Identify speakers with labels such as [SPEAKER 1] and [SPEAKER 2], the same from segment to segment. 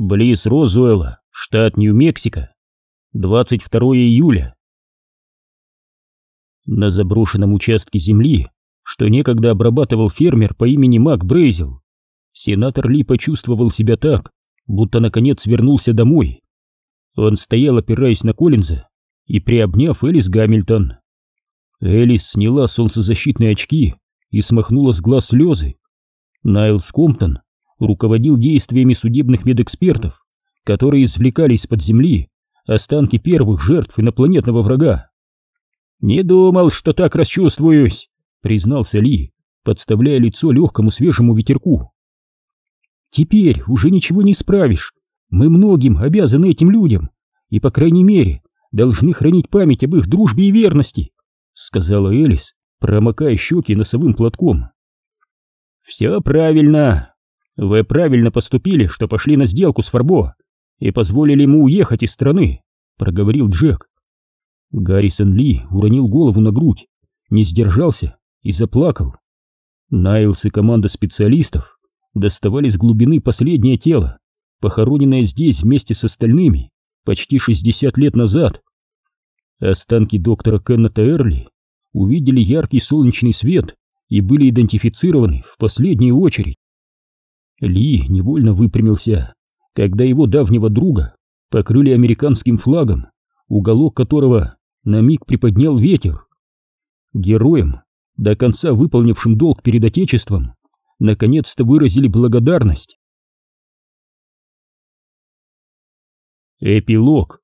[SPEAKER 1] Близ Розуэлла, штат Нью-Мексико. 22 июля. На заброшенном участке земли, что некогда обрабатывал фермер по имени Мак Брейзел, сенатор Ли почувствовал себя так, будто наконец вернулся домой. Он стоял, опираясь на Коллинза, и приобняв Элис Гамильтон. Элис сняла солнцезащитные очки и смахнула с глаз слезы. Найлс Комптон руководил действиями судебных медэкспертов, которые извлекали из-под земли останки первых жертв инопланетного врага. «Не думал, что так расчувствуюсь», — признался Ли, подставляя лицо легкому свежему ветерку. «Теперь уже ничего не исправишь. Мы многим обязаны этим людям, и, по крайней мере, должны хранить память об их дружбе и верности», — сказала Элис, промокая щеки носовым платком. «Все правильно. Вы правильно поступили, что пошли на сделку с Фарбо и позволили ему уехать из страны», — проговорил Джек. Гаррисон Ли уронил голову на грудь, не сдержался и заплакал. Найлс и команда специалистов доставали с глубины последнее тело, похороненное здесь вместе с остальными почти 60 лет назад. Останки доктора Кеннета Эрли увидели яркий солнечный свет и были идентифицированы в последнюю очередь. Ли невольно выпрямился, когда его давнего друга покрыли американским флагом, уголок которого на миг приподнял ветер. Героям, до конца выполнившим долг перед Отечеством, наконец-то выразили благодарность. Эпилог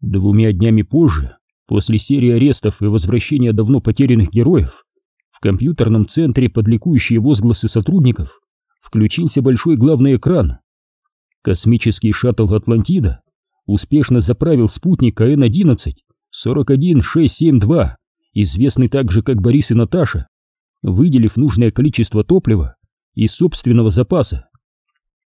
[SPEAKER 1] Двумя днями позже, после серии арестов и возвращения давно потерянных героев, компьютерном центре под ликующие возгласы сотрудников включился большой главный экран. Космический шаттл «Атлантида» успешно заправил спутник АН-11 41672, известный также как Борис и Наташа, выделив нужное количество топлива из собственного запаса.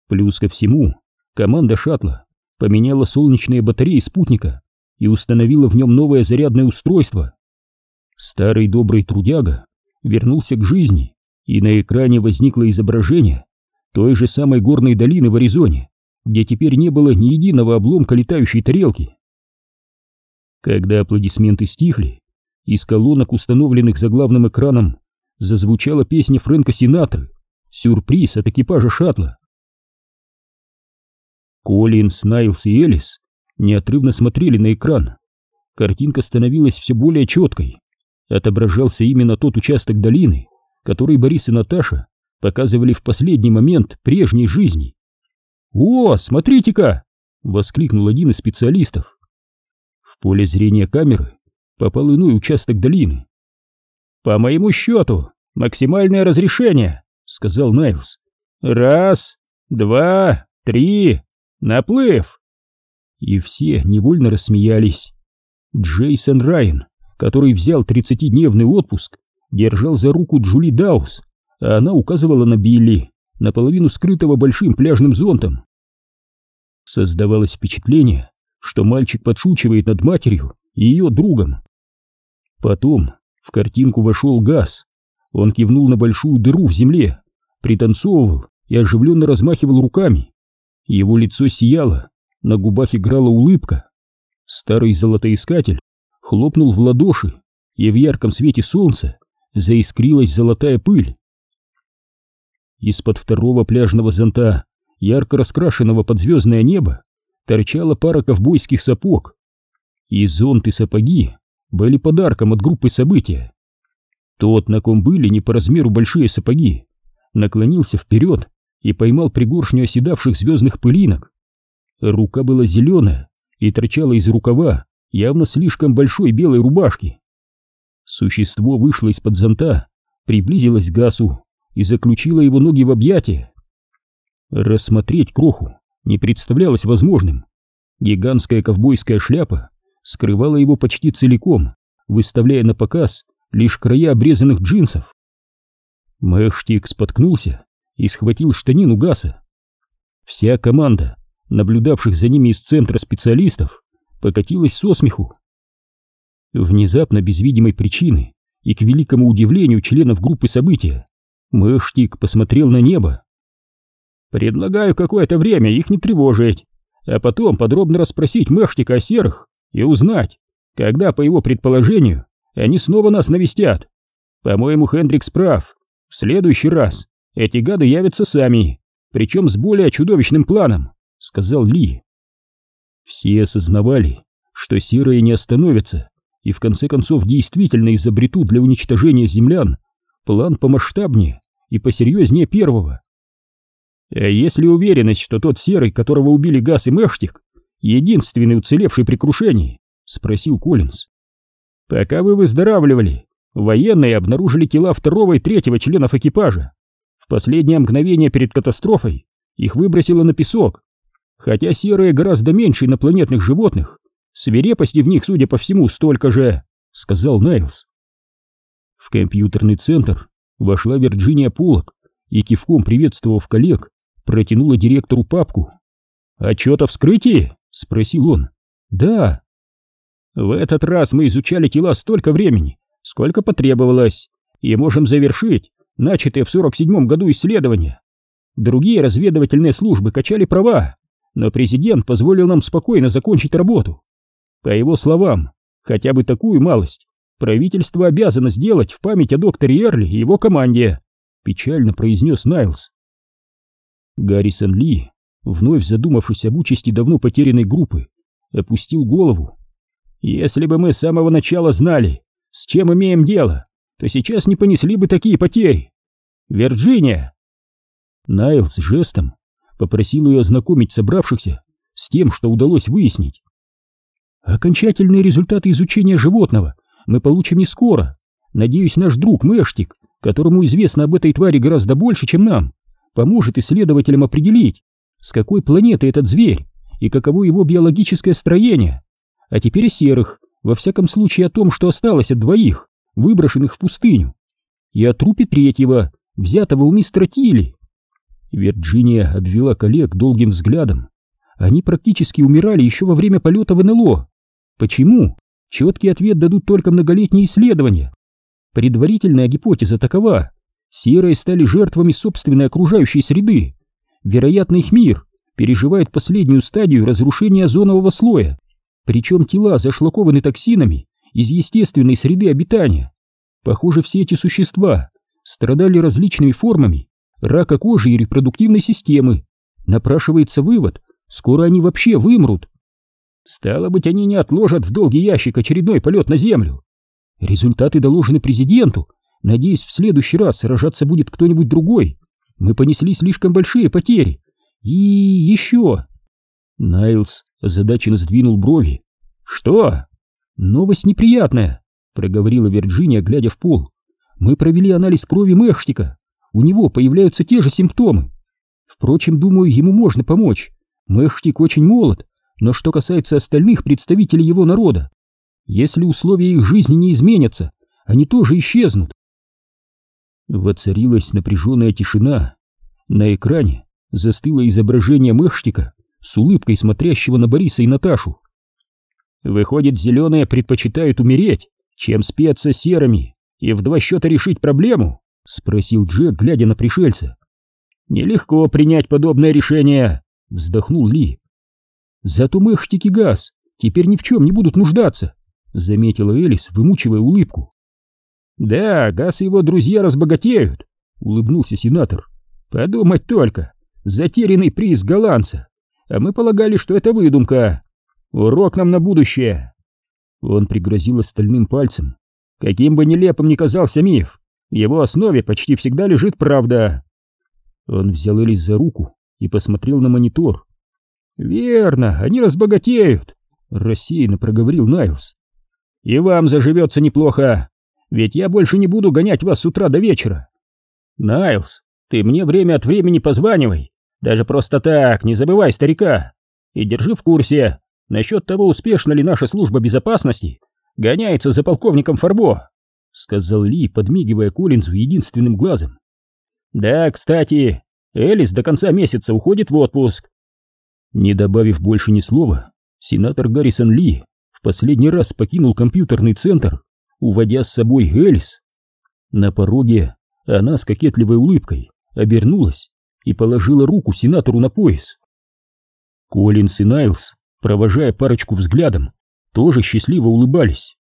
[SPEAKER 1] Плюс ко всему, команда шаттла поменяла солнечные батареи спутника и установила в нем новое зарядное устройство. Старый добрый трудяга вернулся к жизни, и на экране возникло изображение той же самой горной долины в Аризоне, где теперь не было ни единого обломка летающей тарелки. Когда аплодисменты стихли, из колонок, установленных за главным экраном, зазвучала песня Фрэнка Синатры «Сюрприз от экипажа шаттла». Колин, Снайлс и Элис неотрывно смотрели на экран. Картинка становилась все более четкой. Отображался именно тот участок долины, который Борис и Наташа показывали в последний момент прежней жизни. «О, смотрите-ка!» — воскликнул один из специалистов. В поле зрения камеры попал иной участок долины. «По моему счету, максимальное разрешение», — сказал Найлс. «Раз, два, три, наплыв!» И все невольно рассмеялись. Джейсон Райан, который взял тридцатидневный отпуск, держал за руку Джули Даус, а она указывала на Билли, наполовину скрытого большим пляжным зонтом. Создавалось впечатление, что мальчик подшучивает над матерью и ее другом. Потом в картинку вошел газ. Он кивнул на большую дыру в земле, пританцовывал и оживленно размахивал руками. Его лицо сияло, на губах играла улыбка. Старый золотоискатель хлопнул в ладоши, и в ярком свете солнца заискрилась золотая пыль. Из-под второго пляжного зонта, ярко раскрашенного под звездное небо, торчала пара ковбойских сапог. И зонт и сапоги были подарком от группы события. Тот, на ком были не по размеру большие сапоги, наклонился вперед и поймал пригоршню оседавших звездных пылинок. Рука была зеленая и торчала из рукава явно слишком большой белой рубашки. Существо вышло из-под зонта, приблизилось к Гасу и заключила его ноги в объятия. Рассмотреть кроху не представлялось возможным. Гигантская ковбойская шляпа скрывала его почти целиком, выставляя на показ лишь края обрезанных джинсов. Мэхштик споткнулся и схватил штанину Гаса. Вся команда, наблюдавших за ними из центра специалистов, покатилась со смеху. Внезапно, без видимой причины и к великому удивлению членов группы события, Мэштик посмотрел на небо. Предлагаю какое-то время их не тревожить, а потом подробно расспросить Мэштика о серых и узнать, когда, по его предположению, они снова нас навестят. По-моему, Хендрикс прав. В следующий раз эти гады явятся сами, причем с более чудовищным планом, сказал Ли. Все осознавали, что серые не остановятся и в конце концов действительно изобретут для уничтожения землян план помасштабнее и посерьезнее первого. А если уверенность, что тот серый, которого убили Газ и Мэштик, единственный уцелевший при крушении? Спросил Коллинз. Пока вы выздоравливали, военные обнаружили тела второго и третьего членов экипажа. В последнее мгновение перед катастрофой их выбросило на песок. Хотя серые гораздо меньше инопланетных животных, свирепости в них, судя по всему, столько же, сказал Найлз. В компьютерный центр вошла Вирджиния Полок и кивком приветствовав коллег, протянула директору папку. «Отчет о вскрытии?» — спросил он. «Да». «В этот раз мы изучали тела столько времени, сколько потребовалось, и можем завершить начатые в 47-м году исследования. Другие разведывательные службы качали права, но президент позволил нам спокойно закончить работу. По его словам, хотя бы такую малость правительство обязано сделать в память о докторе Эрли и его команде», — печально произнес Найлз. Гаррисон Ли, вновь задумавшись об участи давно потерянной группы, опустил голову. «Если бы мы с самого начала знали, с чем имеем дело, то сейчас не понесли бы такие потери. Вирджиния!» Найлс жестом попросил ее ознакомить собравшихся с тем, что удалось выяснить. «Окончательные результаты изучения животного мы получим не скоро. Надеюсь, наш друг Мэштик, которому известно об этой твари гораздо больше, чем нам, поможет исследователям определить, с какой планеты этот зверь и каково его биологическое строение. А теперь о серых, во всяком случае о том, что осталось от двоих, выброшенных в пустыню, и о трупе третьего, взятого у мистера Тилли. Вирджиния обвела коллег долгим взглядом. Они практически умирали еще во время полета в НЛО. Почему? Четкий ответ дадут только многолетние исследования. Предварительная гипотеза такова. Серые стали жертвами собственной окружающей среды. Вероятно, их мир переживает последнюю стадию разрушения озонового слоя, причем тела зашлакованы токсинами из естественной среды обитания. Похоже, все эти существа страдали различными формами рака кожи и репродуктивной системы. Напрашивается вывод, скоро они вообще вымрут. Стало быть, они не отложат в долгий ящик очередной полет на Землю. Результаты доложены президенту, Надеюсь, в следующий раз сражаться будет кто-нибудь другой. Мы понесли слишком большие потери. И еще...» Найлз озадаченно сдвинул брови. «Что?» «Новость неприятная», — проговорила Вирджиния, глядя в пол. «Мы провели анализ крови Мэхштика. У него появляются те же симптомы. Впрочем, думаю, ему можно помочь. Мэхштик очень молод, но что касается остальных представителей его народа, если условия их жизни не изменятся, они тоже исчезнут. Воцарилась напряженная тишина. На экране застыло изображение Мэхштика с улыбкой смотрящего на Бориса и Наташу. Выходит, зеленые предпочитают умереть, чем спеться серыми и в два счета решить проблему? Спросил Джек, глядя на пришельца. Нелегко принять подобное решение, вздохнул Ли. Зато Мэхштик и Газ теперь ни в чем не будут нуждаться, заметила Элис, вымучивая улыбку. «Да, Газ и его друзья разбогатеют», — улыбнулся сенатор. «Подумать только, затерянный приз голландца, а мы полагали, что это выдумка. Урок нам на будущее». Он пригрозил остальным пальцем. Каким бы нелепым ни казался миф, в его основе почти всегда лежит правда. Он взял Элис за руку и посмотрел на монитор. «Верно, они разбогатеют», — рассеянно проговорил Найлз. «И вам заживется неплохо», ведь я больше не буду гонять вас с утра до вечера. Найлз, ты мне время от времени позванивай, даже просто так, не забывай старика. И держи в курсе насчет того, успешна ли наша служба безопасности гоняется за полковником Фарбо, сказал Ли, подмигивая Коллинзу единственным глазом. Да, кстати, Элис до конца месяца уходит в отпуск. Не добавив больше ни слова, сенатор Гаррисон Ли в последний раз покинул компьютерный центр уводя с собой Эльс. На пороге она с кокетливой улыбкой обернулась, и положила руку сенатору на пояс. Коллинс и Найлс, провожая парочку взглядом, тоже счастливо улыбались.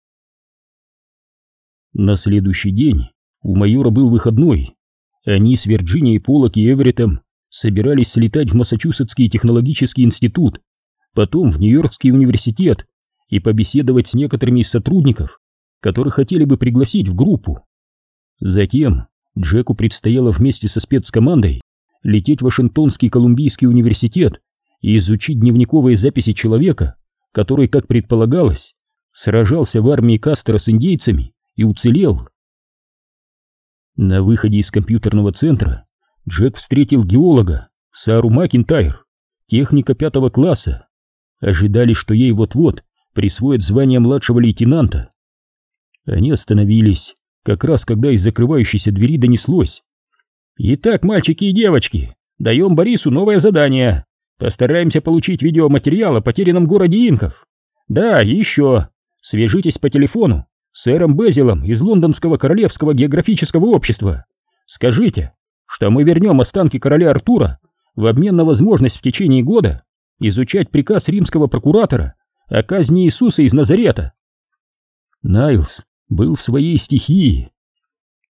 [SPEAKER 1] На следующий день у майора был выходной. Они с Вирджинией Полок и Эвереттом собирались слетать в Массачусетский технологический институт, потом в Нью-Йоркский университет и побеседовать с некоторыми из сотрудников, которых хотели бы пригласить в группу. Затем Джеку предстояло вместе со спецкомандой лететь в Вашингтонский Колумбийский университет и изучить дневниковые записи человека, который, как предполагалось, сражался в армии Кастера с индейцами и уцелел. На выходе из компьютерного центра Джек встретил геолога Сару Макинтайр, техника пятого класса. Ожидали, что ей вот-вот присвоят звание младшего лейтенанта. Они остановились, как раз когда из закрывающейся двери донеслось. «Итак, мальчики и девочки, даем Борису новое задание. Постараемся получить видеоматериал о потерянном городе инков. Да, еще. Свяжитесь по телефону сэром Безилом из Лондонского Королевского географического общества. Скажите, что мы вернем останки короля Артура в обмен на возможность в течение года изучать приказ римского прокуратора о казни Иисуса из Назарета. Найлс был в своей стихии.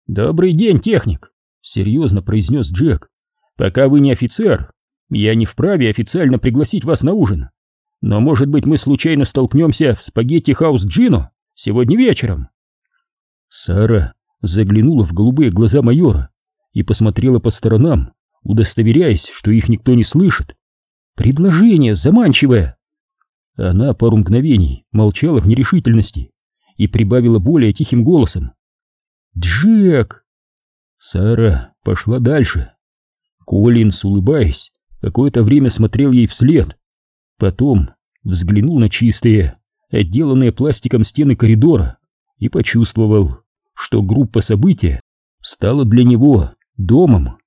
[SPEAKER 1] «Добрый день, техник», — серьезно произнес Джек. «Пока вы не офицер, я не вправе официально пригласить вас на ужин. Но, может быть, мы случайно столкнемся в спагетти-хаус Джино сегодня вечером?» Сара заглянула в голубые глаза майора и посмотрела по сторонам, удостоверяясь, что их никто не слышит. «Предложение заманчивое!» Она пару мгновений молчала в нерешительности и прибавила более тихим голосом. «Джек!» Сара пошла дальше. Коллинс, улыбаясь, какое-то время смотрел ей вслед. Потом взглянул на чистые, отделанные пластиком стены коридора и почувствовал, что группа события стала для него домом.